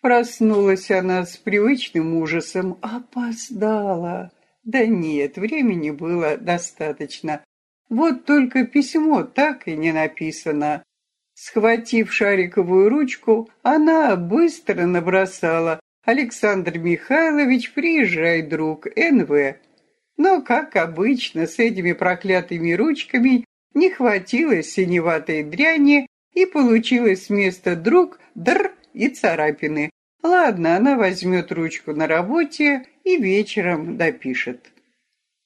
Проснулась она с привычным ужасом. Опоздала. Да нет, времени было достаточно. Вот только письмо так и не написано. Схватив шариковую ручку, она быстро набросала «Александр Михайлович, приезжай, друг, НВ». Но, как обычно, с этими проклятыми ручками не хватило синеватой дряни, и получилось вместо «друг» «др» и царапины. Ладно, она возьмет ручку на работе и вечером допишет.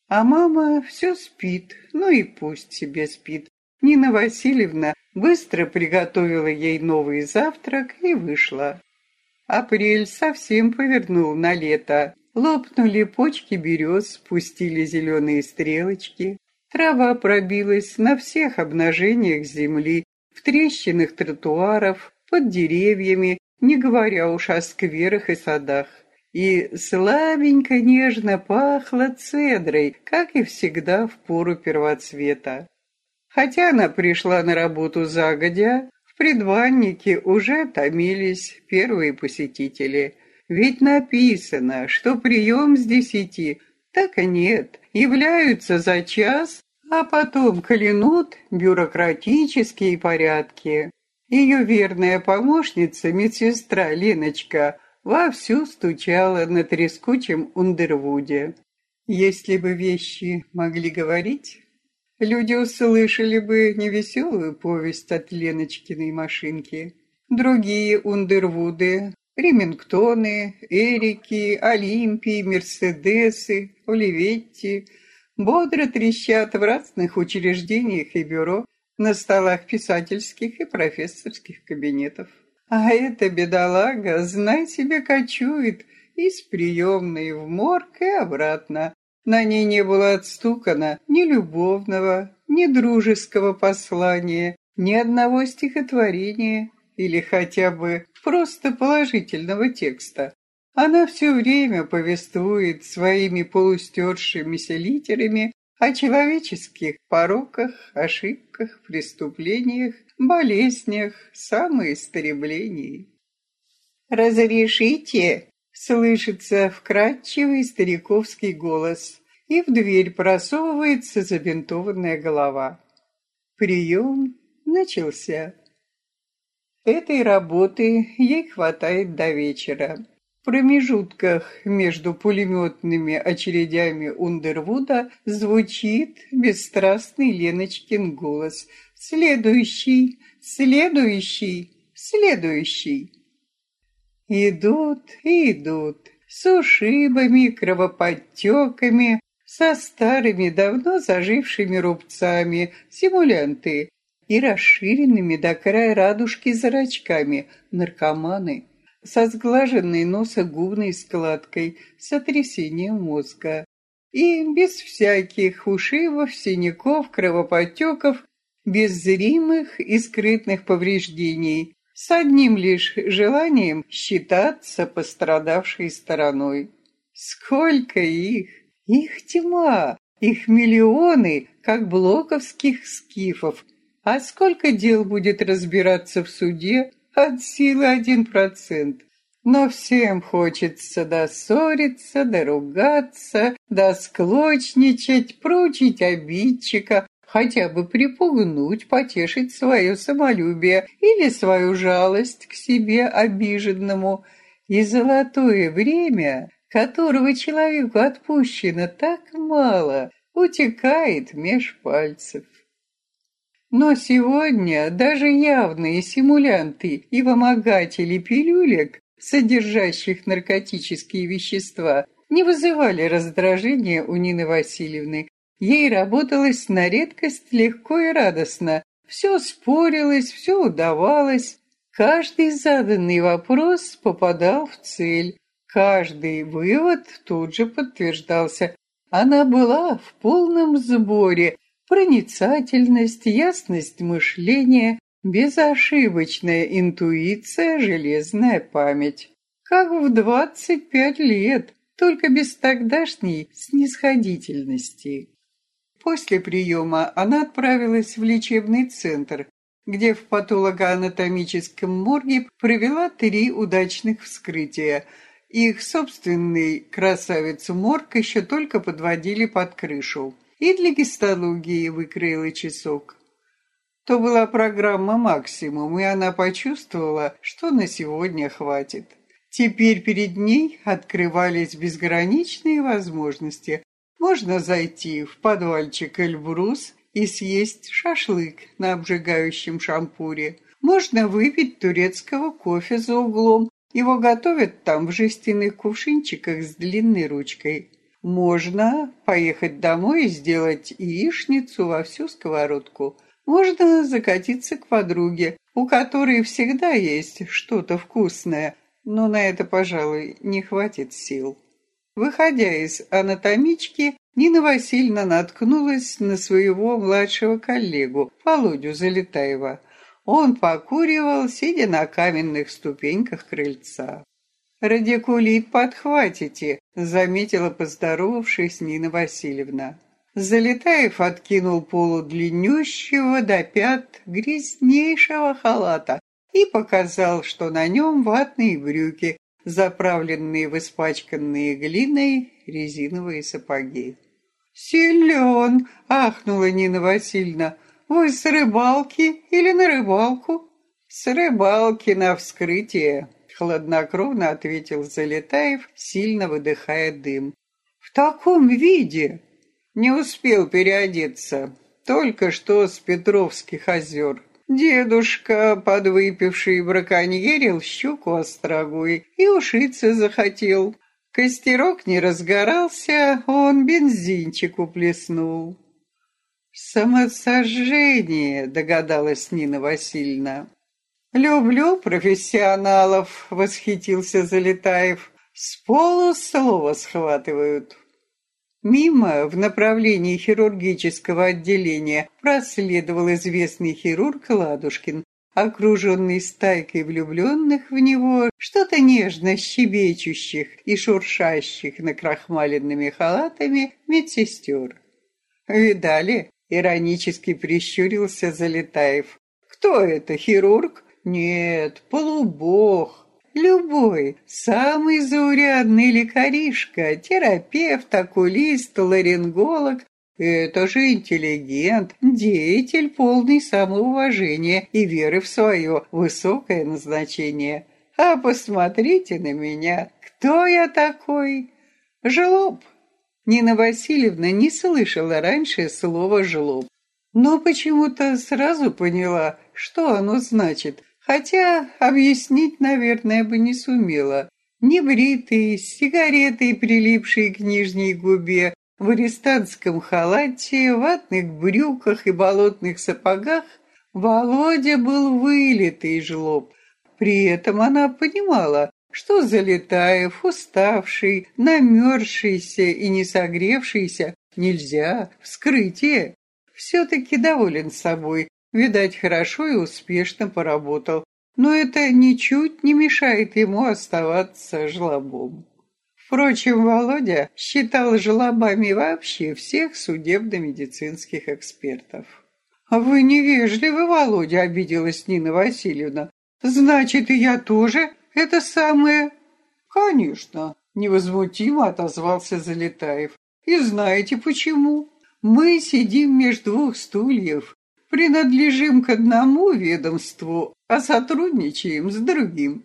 А мама все спит, ну и пусть себе спит. Нина Васильевна быстро приготовила ей новый завтрак и вышла. Апрель совсем повернул на лето. Лопнули почки берез, спустили зеленые стрелочки. Трава пробилась на всех обнажениях земли, в трещинах тротуаров, под деревьями, не говоря уж о скверах и садах. И слабенько нежно пахло цедрой, как и всегда в пору первоцвета. Хотя она пришла на работу загодя, в предбаннике уже томились первые посетители. Ведь написано, что прием с десяти, так и нет, являются за час, а потом клянут бюрократические порядки. Ее верная помощница, медсестра Леночка, вовсю стучала на трескучем Ундервуде. Если бы вещи могли говорить, люди услышали бы невеселую повесть от Леночкиной машинки. Другие Ундервуды, Ремингтоны, Эрики, Олимпии, Мерседесы, Оливетти бодро трещат в разных учреждениях и бюро, на столах писательских и профессорских кабинетов. А эта бедолага, знай себе, кочует из приемной в морг и обратно. На ней не было отстукано ни любовного, ни дружеского послания, ни одного стихотворения или хотя бы просто положительного текста. Она все время повествует своими полустершимися литерами о человеческих пороках, ошибках, преступлениях, болезнях, самоистореблении. «Разрешите?» — слышится вкрадчивый стариковский голос, и в дверь просовывается забинтованная голова. Прием начался. Этой работы ей хватает до вечера промежутках между пулеметными очередями Ундервуда звучит бесстрастный Леночкин голос. «Следующий, следующий, следующий». Идут и идут, с ушибами, кровоподтеками, со старыми, давно зажившими рубцами, симулянты и расширенными до края радужки зрачками, наркоманы со сглаженной носогубной складкой, сотрясением мозга. И без всяких ушибов, синяков, кровоподтеков, без зримых и скрытных повреждений, с одним лишь желанием считаться пострадавшей стороной. Сколько их! Их тьма! Их миллионы, как блоковских скифов. А сколько дел будет разбираться в суде, от силы один процент. Но всем хочется доссориться, доругаться, досклочничать, пручить обидчика, хотя бы припугнуть, потешить свое самолюбие или свою жалость к себе обиженному. И золотое время, которого человеку отпущено так мало, утекает меж пальцев. Но сегодня даже явные симулянты и вымогатели пилюлек, содержащих наркотические вещества, не вызывали раздражения у Нины Васильевны. Ей работалось на редкость легко и радостно. Все спорилось, все удавалось. Каждый заданный вопрос попадал в цель. Каждый вывод тут же подтверждался. Она была в полном сборе, проницательность, ясность мышления, безошибочная интуиция, железная память. Как в двадцать пять лет, только без тогдашней снисходительности. После приема она отправилась в лечебный центр, где в патологоанатомическом морге провела три удачных вскрытия. Их собственный красавицу-морг еще только подводили под крышу. И для гистологии выкроила часок. То была программа «Максимум», и она почувствовала, что на сегодня хватит. Теперь перед ней открывались безграничные возможности. Можно зайти в подвальчик Эльбрус и съесть шашлык на обжигающем шампуре. Можно выпить турецкого кофе за углом. Его готовят там в жестяных кувшинчиках с длинной ручкой. Можно поехать домой и сделать яичницу во всю сковородку. Можно закатиться к подруге, у которой всегда есть что-то вкусное, но на это, пожалуй, не хватит сил. Выходя из анатомички, Нина Васильевна наткнулась на своего младшего коллегу, Володю Залетаева. Он покуривал, сидя на каменных ступеньках крыльца. «Радикулит подхватите», — заметила, поздоровавшись Нина Васильевна. Залетаев откинул полу длиннющего до пят грязнейшего халата и показал, что на нем ватные брюки, заправленные в испачканные глиной резиновые сапоги. «Силен!» — ахнула Нина Васильевна. «Вы с рыбалки или на рыбалку?» «С рыбалки на вскрытие», — хладнокровно ответил Залетаев, сильно выдыхая дым. «В таком виде?» «Не успел переодеться. Только что с Петровских озер. Дедушка, подвыпивший, браконьерил щуку острогой и ушиться захотел. Костерок не разгорался, он бензинчик уплеснул. «Самосожжение», — догадалась Нина Васильевна. «Люблю профессионалов», — восхитился Залетаев. «С полуслова схватывают». Мимо, в направлении хирургического отделения, проследовал известный хирург Ладушкин окруженный стайкой влюбленных в него, что-то нежно щебечущих и шуршащих накрахмаленными халатами медсестер. «Видали?» — иронически прищурился Залетаев. «Кто это, хирург?» «Нет, полубог. Любой, самый заурядный лекаришка, терапевт, окулист, ларинголог это же интеллигент, деятель, полный самоуважения и веры в свое высокое назначение. А посмотрите на меня, кто я такой? Жлоб. Нина Васильевна не слышала раньше слова «жлоб», но почему-то сразу поняла, что оно значит, хотя объяснить, наверное, бы не сумела. Небритый, с сигаретой, прилипшей к нижней губе, в арестантском халате, ватных брюках и болотных сапогах Володя был вылитый жлоб. При этом она понимала, что Залетаев, уставший, намерзшийся и не согревшийся, нельзя, вскрытие. Все-таки доволен собой, видать, хорошо и успешно поработал. Но это ничуть не мешает ему оставаться жлобом. Впрочем, Володя считал желобами вообще всех судебно-медицинских экспертов. «А вы невежливы, Володя», — обиделась Нина Васильевна. «Значит, и я тоже это самое...» «Конечно», — невозмутимо отозвался Залетаев. «И знаете почему? Мы сидим между двух стульев, принадлежим к одному ведомству, а сотрудничаем с другим».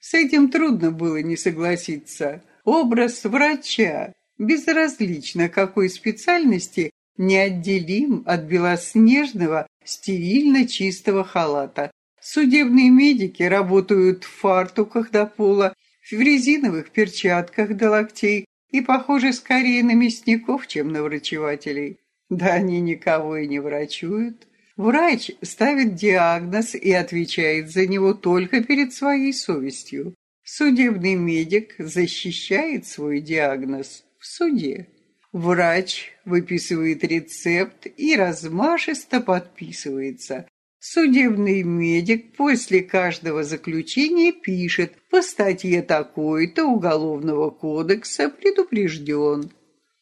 С этим трудно было не согласиться. Образ врача, безразлично какой специальности, неотделим от белоснежного, стерильно чистого халата. Судебные медики работают в фартуках до пола, в резиновых перчатках до локтей и похожи скорее на мясников, чем на врачевателей. Да они никого и не врачуют. Врач ставит диагноз и отвечает за него только перед своей совестью. Судебный медик защищает свой диагноз в суде. Врач выписывает рецепт и размашисто подписывается. Судебный медик после каждого заключения пишет по статье такой-то Уголовного кодекса предупрежден.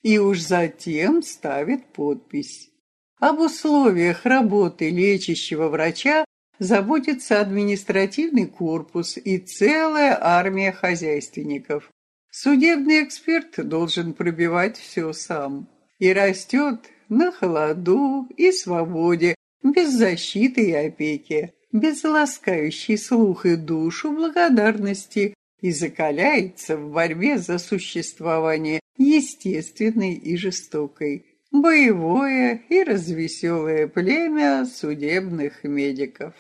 И уж затем ставит подпись. Об условиях работы лечащего врача заботится административный корпус и целая армия хозяйственников. Судебный эксперт должен пробивать все сам. И растет на холоду и свободе, без защиты и опеки, без ласкающей слух и душу благодарности и закаляется в борьбе за существование естественной и жестокой, боевое и развеселое племя судебных медиков.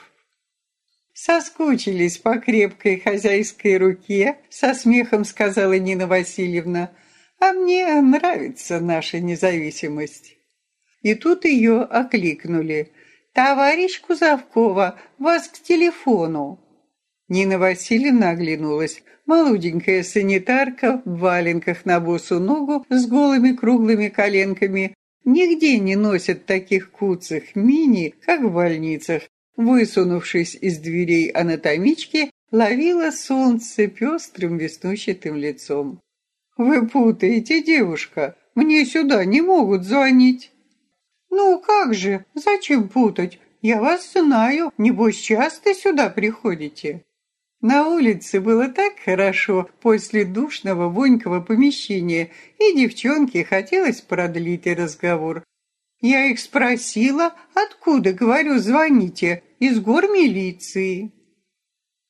Соскучились по крепкой хозяйской руке, со смехом сказала Нина Васильевна, а мне нравится наша независимость. И тут ее окликнули. «Товарищ Кузовкова, вас к телефону!» Нина Васильевна оглянулась. Молоденькая санитарка в валенках на босу ногу с голыми круглыми коленками. Нигде не носят таких куцых мини, как в больницах. Высунувшись из дверей анатомички, ловила солнце пестрым веснущатым лицом. «Вы путаете, девушка. Мне сюда не могут звонить». «Ну как же? Зачем путать? Я вас знаю. Небось, часто сюда приходите?» На улице было так хорошо после душного вонького помещения, и девчонке хотелось продлить разговор. Я их спросила, откуда, говорю, звоните, из гор милиции.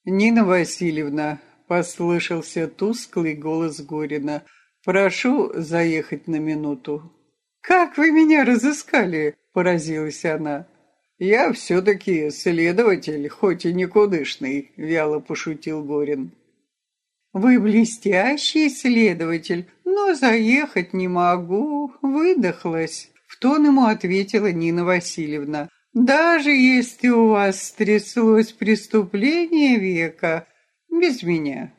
Нина Васильевна, послышался тусклый голос Горина, прошу заехать на минуту. Как вы меня разыскали? поразилась она. «Я все-таки следователь, хоть и никудышный», — вяло пошутил Горин. «Вы блестящий следователь, но заехать не могу, выдохлась», — в тон ему ответила Нина Васильевна. «Даже если у вас стряслось преступление века, без меня».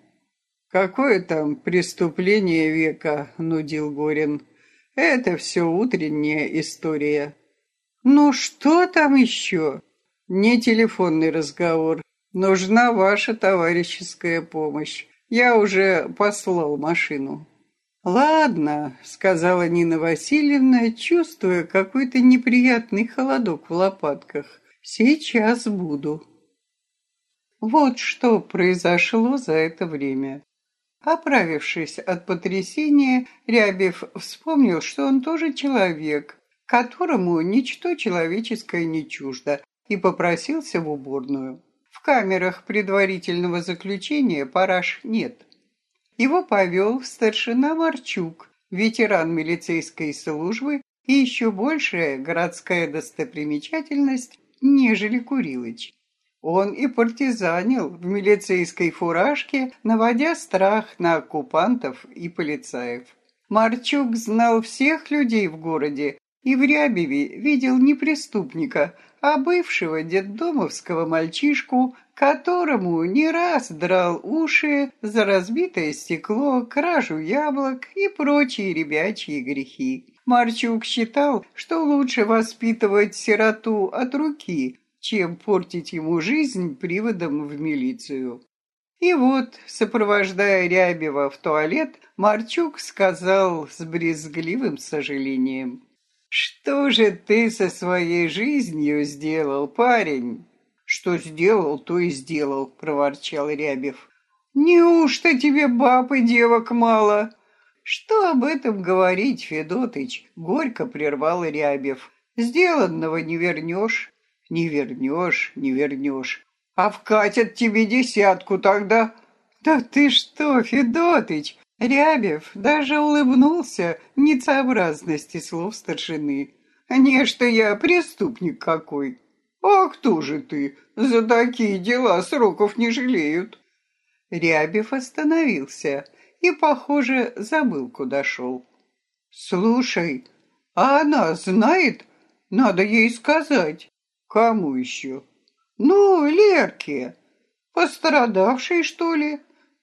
«Какое там преступление века?» — нудил Горин. «Это все утренняя история». «Ну что там еще?» «Не телефонный разговор. Нужна ваша товарищеская помощь. Я уже послал машину». «Ладно», — сказала Нина Васильевна, чувствуя какой-то неприятный холодок в лопатках. «Сейчас буду». Вот что произошло за это время. Оправившись от потрясения, Рябев вспомнил, что он тоже человек, которому ничто человеческое не чуждо, и попросился в уборную. В камерах предварительного заключения параж нет. Его повел старшина Марчук, ветеран милицейской службы и еще большая городская достопримечательность, нежели Курилыч. Он и партизанил в милицейской фуражке, наводя страх на оккупантов и полицаев. Марчук знал всех людей в городе, и в Рябеве видел не преступника, а бывшего детдомовского мальчишку, которому не раз драл уши за разбитое стекло, кражу яблок и прочие ребячьи грехи. Марчук считал, что лучше воспитывать сироту от руки, чем портить ему жизнь приводом в милицию. И вот, сопровождая Рябева в туалет, Марчук сказал с брезгливым сожалением. «Что же ты со своей жизнью сделал, парень?» «Что сделал, то и сделал», — проворчал Рябев. «Неужто тебе баб и девок мало?» «Что об этом говорить, Федотыч?» — горько прервал Рябев. «Сделанного не вернешь». «Не вернешь, не вернешь. А вкатят тебе десятку тогда». «Да ты что, Федотыч, Рябев даже улыбнулся нецеобразности слов старшины. «Не, что я преступник какой! А кто же ты? За такие дела сроков не жалеют!» Рябев остановился и, похоже, забыл, куда шел. «Слушай, а она знает? Надо ей сказать». «Кому еще?» «Ну, Лерке. Пострадавшей, что ли?»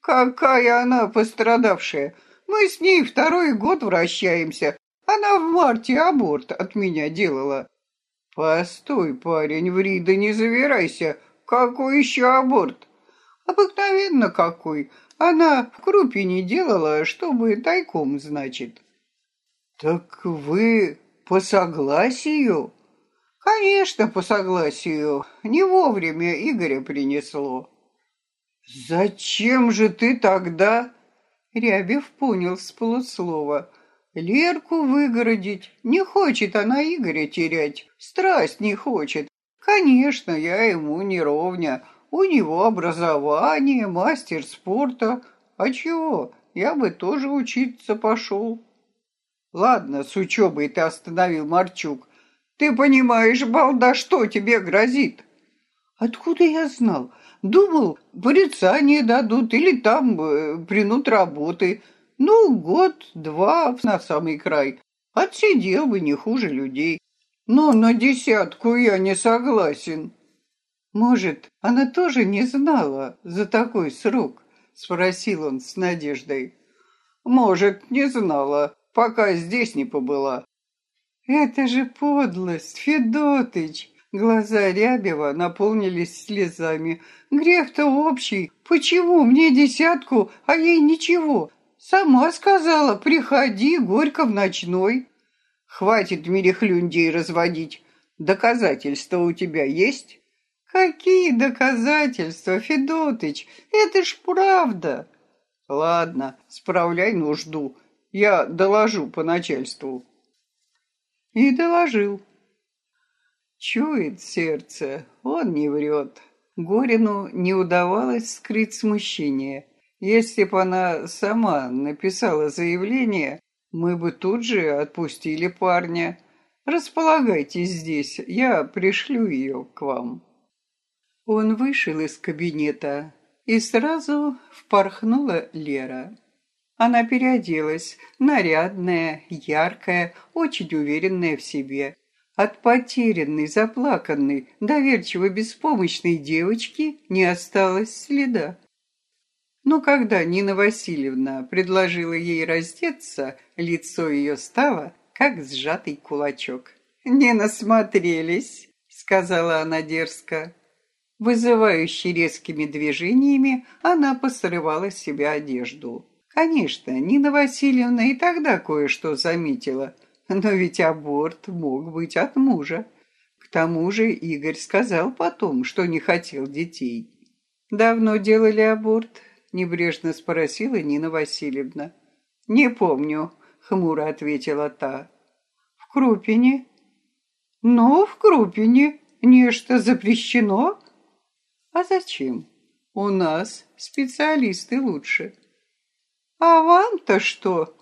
Какая она пострадавшая! Мы с ней второй год вращаемся. Она в марте аборт от меня делала. Постой, парень, ври да не завирайся. Какой еще аборт? Обыкновенно какой. Она в крупе не делала, чтобы тайком, значит. Так вы по согласию? Конечно, по согласию. Не вовремя Игоря принесло. Зачем же ты тогда? Рябев понял с полуслова. Лерку выгородить. Не хочет она Игоря терять. Страсть не хочет. Конечно, я ему не ровня. У него образование, мастер спорта. А чего? Я бы тоже учиться пошел. Ладно, с учебой ты остановил Марчук. Ты понимаешь, балда, что тебе грозит? Откуда я знал? Думал, порицание дадут или там э, принут работы. Ну, год-два на самый край. Отсидел бы не хуже людей. Но на десятку я не согласен. Может, она тоже не знала за такой срок? Спросил он с надеждой. Может, не знала, пока здесь не побыла. Это же подлость, Федотыч! Глаза Рябева наполнились слезами. Грех-то общий. Почему мне десятку, а ей ничего? Сама сказала, приходи, горько в ночной. Хватит мерехлюндей разводить. Доказательства у тебя есть? Какие доказательства, Федотыч? Это ж правда. Ладно, справляй нужду. Я доложу по начальству. И доложил. Чует сердце, он не врет. Горину не удавалось скрыть смущение. Если бы она сама написала заявление, мы бы тут же отпустили парня. Располагайтесь здесь, я пришлю ее к вам. Он вышел из кабинета, и сразу впорхнула Лера. Она переоделась, нарядная, яркая, очень уверенная в себе. От потерянной, заплаканной, доверчиво беспомощной девочки не осталось следа. Но когда Нина Васильевна предложила ей раздеться, лицо ее стало, как сжатый кулачок. «Не насмотрелись», — сказала она дерзко. Вызывающе резкими движениями она посрывала с себя одежду. Конечно, Нина Васильевна и тогда кое-что заметила, но ведь аборт мог быть от мужа. К тому же Игорь сказал потом, что не хотел детей. «Давно делали аборт?» — небрежно спросила Нина Васильевна. «Не помню», — хмуро ответила та. «В Крупине?» «Ну, в Крупине. Нечто запрещено?» «А зачем? У нас специалисты лучше». А вам-то что?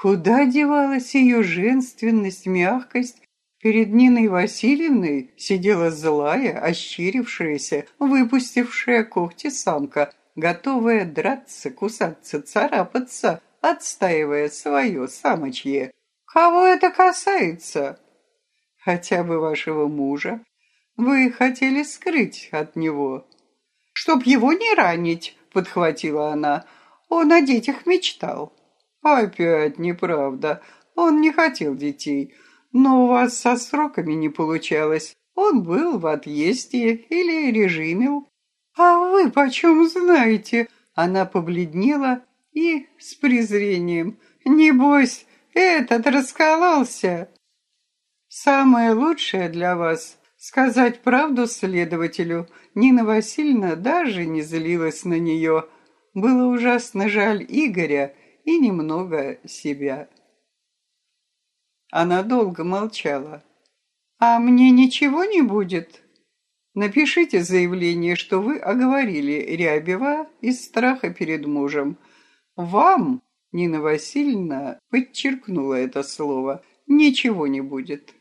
Куда девалась ее женственность, мягкость? Перед Ниной Васильевной сидела злая, ощерившаяся, выпустившая когти самка, готовая драться, кусаться, царапаться, отстаивая свое самочье. Кого это касается? Хотя бы вашего мужа. Вы хотели скрыть от него. Чтоб его не ранить, подхватила она, — он о детях мечтал. Опять неправда. Он не хотел детей. Но у вас со сроками не получалось. Он был в отъезде или режимил. А вы почем знаете? Она побледнела и с презрением. Небось, этот раскололся. Самое лучшее для вас — сказать правду следователю. Нина Васильевна даже не злилась на нее — было ужасно жаль Игоря и немного себя. Она долго молчала. «А мне ничего не будет?» «Напишите заявление, что вы оговорили Рябева из страха перед мужем. Вам, Нина Васильевна, подчеркнула это слово, ничего не будет».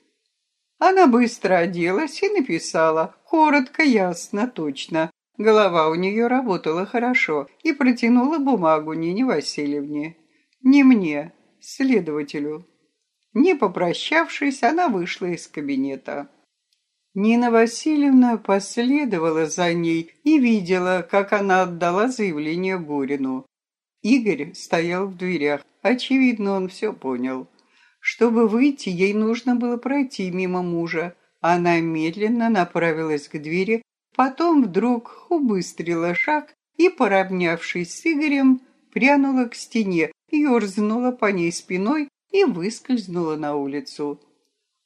Она быстро оделась и написала, коротко, ясно, точно. Голова у нее работала хорошо и протянула бумагу Нине Васильевне. Не мне, следователю. Не попрощавшись, она вышла из кабинета. Нина Васильевна последовала за ней и видела, как она отдала заявление Бурину. Игорь стоял в дверях. Очевидно, он все понял. Чтобы выйти, ей нужно было пройти мимо мужа. Она медленно направилась к двери, Потом вдруг убыстрила шаг и, поравнявшись с Игорем, прянула к стене, ерзнула по ней спиной и выскользнула на улицу.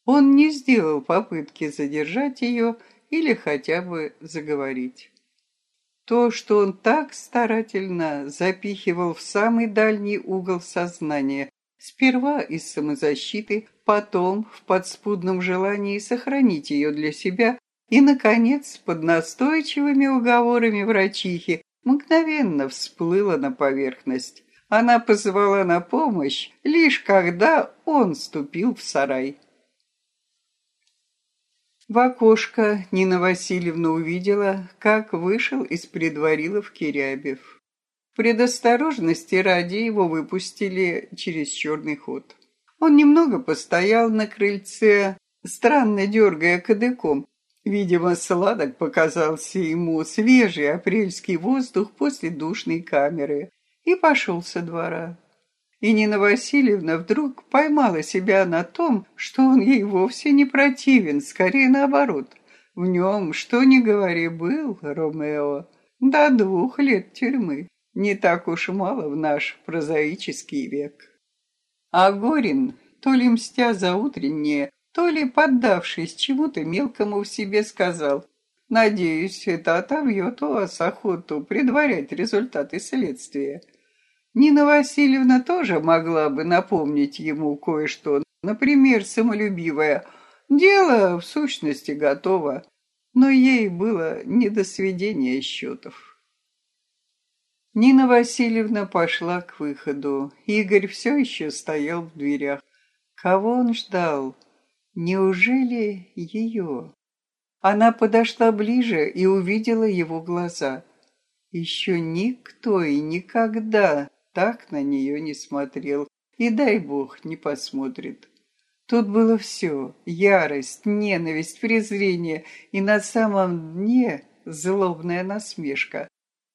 Он не сделал попытки задержать ее или хотя бы заговорить. То, что он так старательно запихивал в самый дальний угол сознания, сперва из самозащиты, потом в подспудном желании сохранить ее для себя и, наконец, под настойчивыми уговорами врачихи, мгновенно всплыло на поверхность. Она позвала на помощь, лишь когда он ступил в сарай. В окошко Нина Васильевна увидела, как вышел из предварилов Кирябев. Предосторожности ради его выпустили через черный ход. Он немного постоял на крыльце, странно дергая кадыком. Видимо, сладок показался ему свежий апрельский воздух после душной камеры и пошел со двора. И Нина Васильевна вдруг поймала себя на том, что он ей вовсе не противен, скорее наоборот. В нем, что ни говори, был Ромео до двух лет тюрьмы. Не так уж мало в наш прозаический век. А Горин, то ли мстя за утреннее, то ли поддавшись чему-то мелкому в себе, сказал, «Надеюсь, это отобьет у вас охоту предварять результаты следствия». Нина Васильевна тоже могла бы напомнить ему кое-что, например, самолюбивое. Дело, в сущности, готово, но ей было не до сведения счетов. Нина Васильевна пошла к выходу. Игорь все еще стоял в дверях. Кого он ждал? Неужели ее? Она подошла ближе и увидела его глаза. Еще никто и никогда так на нее не смотрел, и дай бог не посмотрит. Тут было все — ярость, ненависть, презрение и на самом дне злобная насмешка.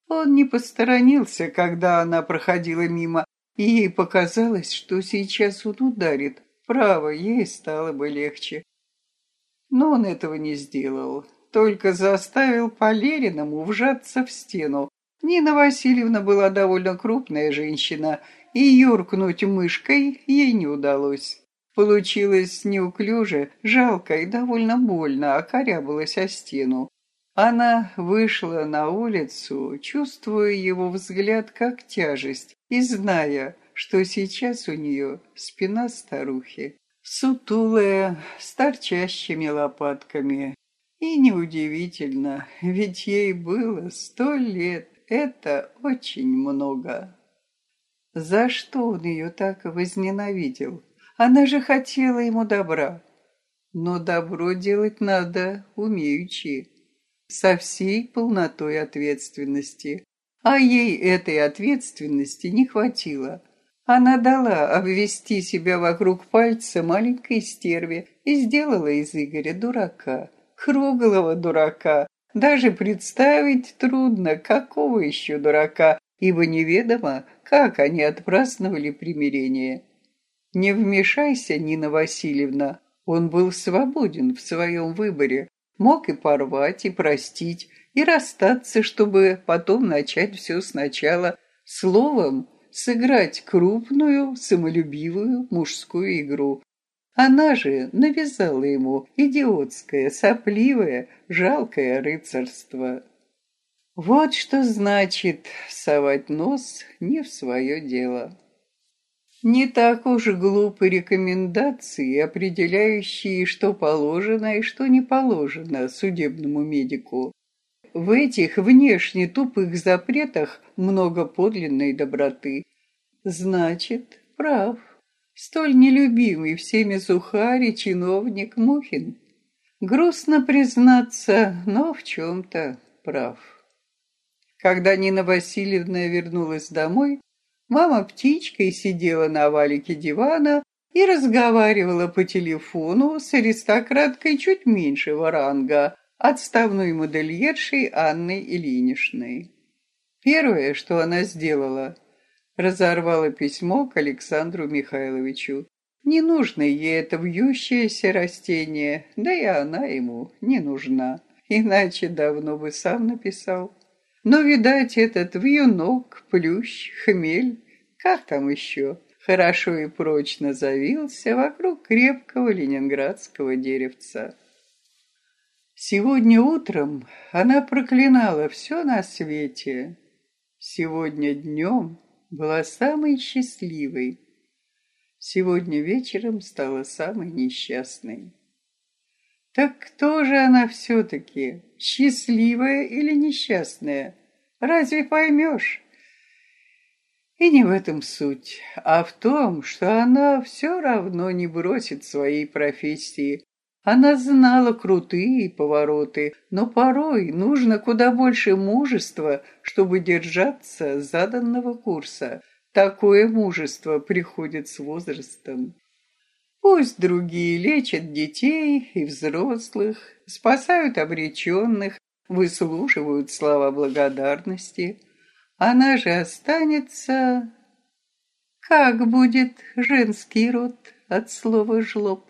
Он не посторонился, когда она проходила мимо, и ей показалось, что сейчас он ударит. Право, ей стало бы легче. Но он этого не сделал, только заставил Полериному вжаться в стену, Нина Васильевна была довольно крупная женщина, и юркнуть мышкой ей не удалось. Получилось неуклюже, жалко и довольно больно, окорябалась о стену. Она вышла на улицу, чувствуя его взгляд как тяжесть и зная, что сейчас у нее спина старухи, сутулая, с торчащими лопатками. И неудивительно, ведь ей было сто лет. Это очень много. За что он ее так возненавидел? Она же хотела ему добра. Но добро делать надо умеючи, со всей полнотой ответственности. А ей этой ответственности не хватило. Она дала обвести себя вокруг пальца маленькой стерве и сделала из Игоря дурака, круглого дурака, даже представить трудно, какого еще дурака, ибо неведомо, как они отпраздновали примирение. Не вмешайся, Нина Васильевна, он был свободен в своем выборе, мог и порвать, и простить, и расстаться, чтобы потом начать все сначала, словом, сыграть крупную, самолюбивую мужскую игру, она же навязала ему идиотское, сопливое, жалкое рыцарство. Вот что значит совать нос не в свое дело. Не так уж глупы рекомендации, определяющие, что положено и что не положено судебному медику. В этих внешне тупых запретах много подлинной доброты. Значит, прав столь нелюбимый всеми сухари чиновник Мухин. Грустно признаться, но в чем-то прав. Когда Нина Васильевна вернулась домой, мама птичкой сидела на валике дивана и разговаривала по телефону с аристократкой чуть меньшего ранга, отставной модельершей Анной Ильиничной. Первое, что она сделала – разорвала письмо к Александру Михайловичу. Не нужно ей это вьющееся растение, да и она ему не нужна. Иначе давно бы сам написал. Но, видать, этот вьюнок, плющ, хмель, как там еще, хорошо и прочно завился вокруг крепкого ленинградского деревца. Сегодня утром она проклинала все на свете. Сегодня днем была самой счастливой. Сегодня вечером стала самой несчастной. Так кто же она все-таки, счастливая или несчастная? Разве поймешь? И не в этом суть, а в том, что она все равно не бросит своей профессии, она знала крутые повороты, но порой нужно куда больше мужества, чтобы держаться заданного курса. Такое мужество приходит с возрастом. Пусть другие лечат детей и взрослых, спасают обреченных, выслушивают слова благодарности. Она же останется... Как будет женский род от слова «жлоб»?